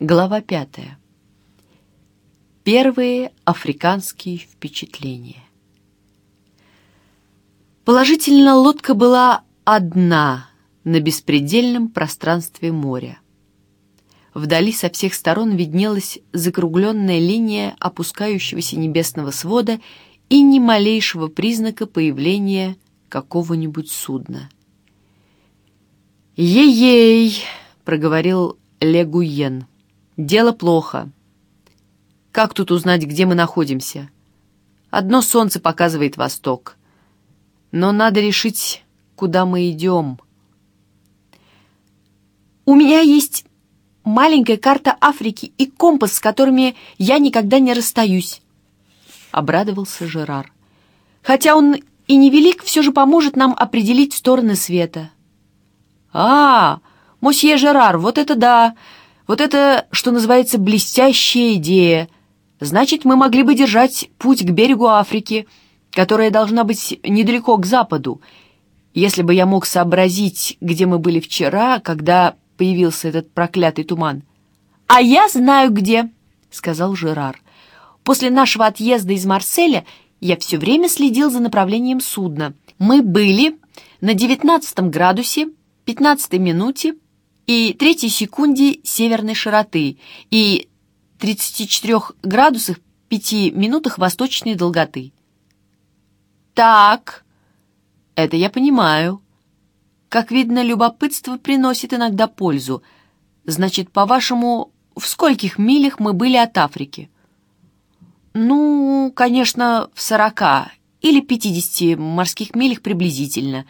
Глава пятая. Первые африканские впечатления. Положительно, лодка была одна на беспредельном пространстве моря. Вдали со всех сторон виднелась закругленная линия опускающегося небесного свода и ни малейшего признака появления какого-нибудь судна. «Ей-ей!» — проговорил Легуен. Дело плохо. Как тут узнать, где мы находимся? Одно солнце показывает восток. Но надо решить, куда мы идем. У меня есть маленькая карта Африки и компас, с которыми я никогда не расстаюсь. Обрадовался Жерар. Хотя он и невелик, все же поможет нам определить стороны света. А, мосье Жерар, вот это да! Вот это, что называется, блестящая идея. Значит, мы могли бы держать путь к берегу Африки, которая должна быть недалеко к западу. Если бы я мог сообразить, где мы были вчера, когда появился этот проклятый туман. «А я знаю где», — сказал Жерар. «После нашего отъезда из Марселя я все время следил за направлением судна. Мы были на девятнадцатом градусе, пятнадцатой минуте, и третьей секунде северной широты и 34 градусах 5 минутах восточной долготы. Так, это я понимаю. Как видно, любопытство приносит иногда пользу. Значит, по-вашему, в скольких милях мы были от Африки? Ну, конечно, в 40 или 50 морских милях приблизительно.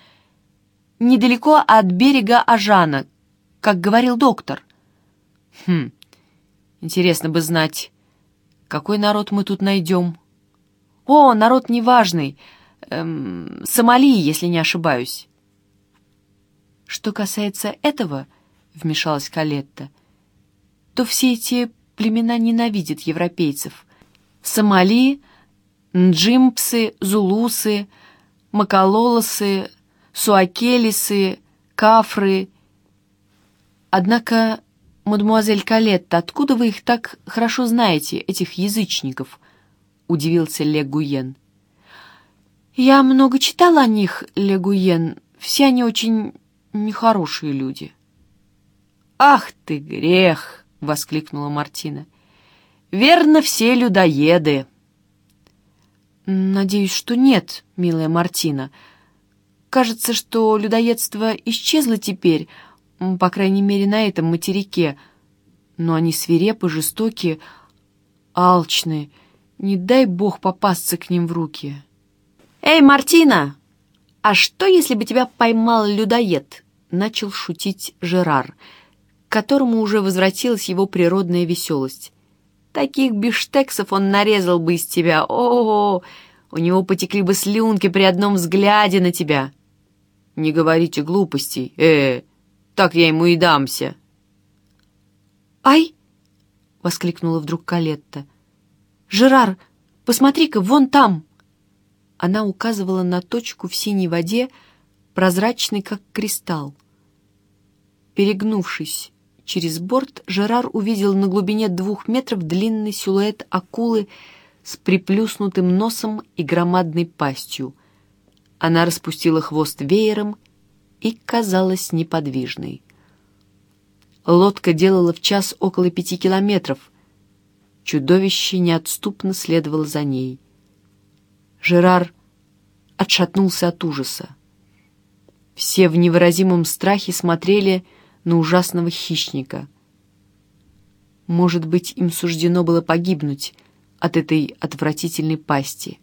Недалеко от берега Ажана, как говорил доктор. Хм, интересно бы знать, какой народ мы тут найдем. О, народ неважный. Эм, Сомали, если не ошибаюсь. Что касается этого, вмешалась Калетта, то все эти племена ненавидят европейцев. Сомали, нджимпсы, зулусы, макалолосы, суакелисы, кафры Однако, мадемуазель Калетта, откуда вы их так хорошо знаете, этих язычников? Удивился Ле Гуен. Я много читала о них, Ле Гуен. Все они очень нехорошие люди. Ах ты грех! воскликнула Мартина. Верно, все людоеды. Надеюсь, что нет, милая Мартина. Кажется, что людоедство исчезло теперь, по крайней мере, на этом материке. Но они свирепы, жестоки, алчные. Не дай бог попасться к ним в руки. «Эй, Мартина! А что, если бы тебя поймал людоед?» Начал шутить Жерар, к которому уже возвратилась его природная веселость. «Таких биштексов он нарезал бы из тебя. О, -о, -о у него потекли бы слюнки при одном взгляде на тебя». «Не говорите глупостей, э, -э так я ему и дамся». «Ай!» — воскликнула вдруг Калетта. «Жерар, посмотри-ка, вон там!» Она указывала на точку в синей воде, прозрачный, как кристалл. Перегнувшись через борт, Жерар увидел на глубине двух метров длинный силуэт акулы с приплюснутым носом и громадной пастью. Она распустила хвост веером и казалась неподвижной. Лодка делала в час около пяти километров. Чудовище неотступно следовало за ней. Жерар отшатнулся от ужаса. Все в невыразимом страхе смотрели на ужасного хищника. Может быть, им суждено было погибнуть от этой отвратительной пасти.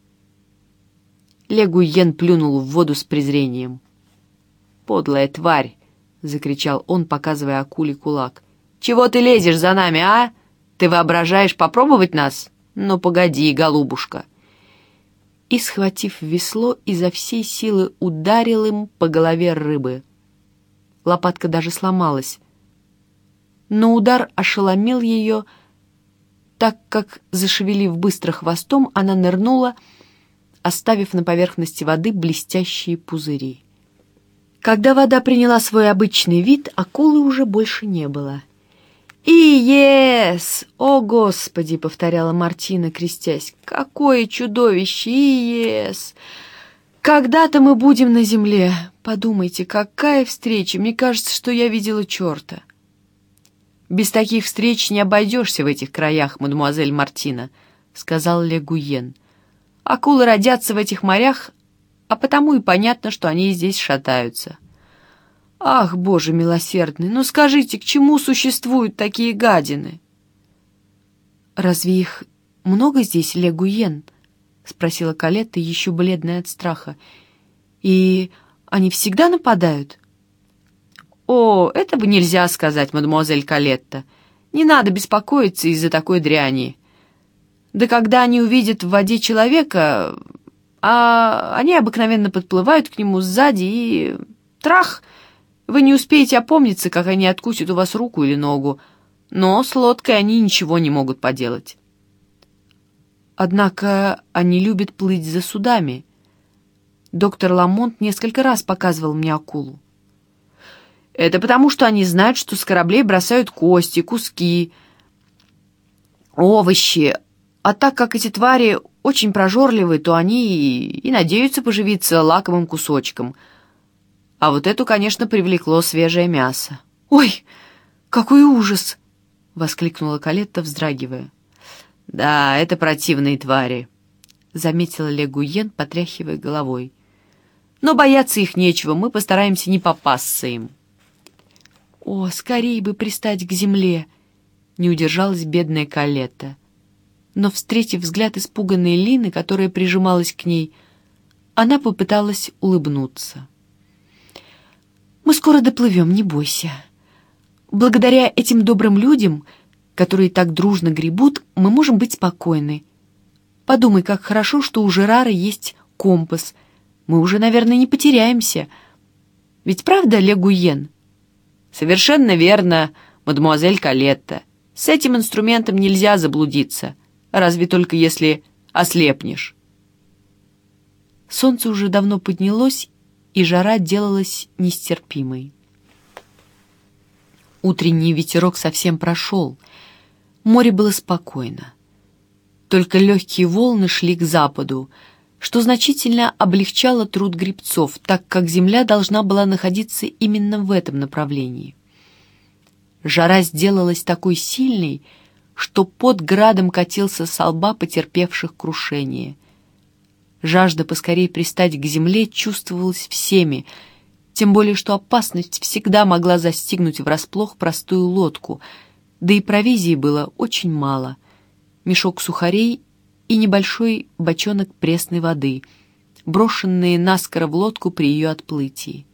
Легуен плюнул в воду с презрением. «Подлая тварь!» — закричал он, показывая акуле кулак. «Чего ты лезешь за нами, а? Ты воображаешь попробовать нас? Ну, погоди, голубушка!» И, схватив весло, изо всей силы ударил им по голове рыбы. Лопатка даже сломалась. Но удар ошеломил ее, так как, зашевелив быстро хвостом, она нырнула, оставив на поверхности воды блестящие пузыри. Когда вода приняла свой обычный вид, акулы уже больше не было. «И «Иес! О, Господи!» — повторяла Мартина, крестясь. «Какое чудовище! Иес! Когда-то мы будем на земле. Подумайте, какая встреча! Мне кажется, что я видела черта». «Без таких встреч не обойдешься в этих краях, мадемуазель Мартина», — сказал Легуен. «Акулы родятся в этих морях, а потому и понятно, что они здесь шатаются». «Ах, Боже милосердный, ну скажите, к чему существуют такие гадины?» «Разве их много здесь, Легуен?» — спросила Калетта, еще бледная от страха. «И они всегда нападают?» «О, это бы нельзя сказать, мадемуазель Калетта. Не надо беспокоиться из-за такой дряни. Да когда они увидят в воде человека, а они обыкновенно подплывают к нему сзади и... Трах! Вы не успеете опомниться, как они откусят у вас руку или ногу, но с лодкой они ничего не могут поделать. Однако они любят плыть за судами. Доктор Ламонт несколько раз показывал мне акулу. Это потому, что они знают, что с кораблей бросают кости, куски, овощи. А так как эти твари очень прожорливы, то они и, и надеются поживиться лакомым кусочком — а вот эту, конечно, привлекло свежее мясо. «Ой, какой ужас!» — воскликнула Калетта, вздрагивая. «Да, это противные твари», — заметила Легуен, потряхивая головой. «Но бояться их нечего, мы постараемся не попасться им». «О, скорее бы пристать к земле!» — не удержалась бедная Калетта. Но, встретив взгляд испуганной Лины, которая прижималась к ней, она попыталась улыбнуться. Мы скоро доплывем, не бойся. Благодаря этим добрым людям, которые так дружно гребут, мы можем быть спокойны. Подумай, как хорошо, что у Жерара есть компас. Мы уже, наверное, не потеряемся. Ведь правда, Легуен? Совершенно верно, мадемуазель Калетта. С этим инструментом нельзя заблудиться, разве только если ослепнешь. Солнце уже давно поднялось, и жара делалась нестерпимой. Утренний ветерок совсем прошел. Море было спокойно. Только легкие волны шли к западу, что значительно облегчало труд грибцов, так как земля должна была находиться именно в этом направлении. Жара сделалась такой сильной, что под градом катился со лба потерпевших крушение — Жажда поскорее пристать к земле чувствовалась всеми, тем более что опасность всегда могла застигнуть врасплох простую лодку, да и провизии было очень мало. Мешок сухарей и небольшой бочонок пресной воды, брошенные наскоро в лодку при ее отплытии.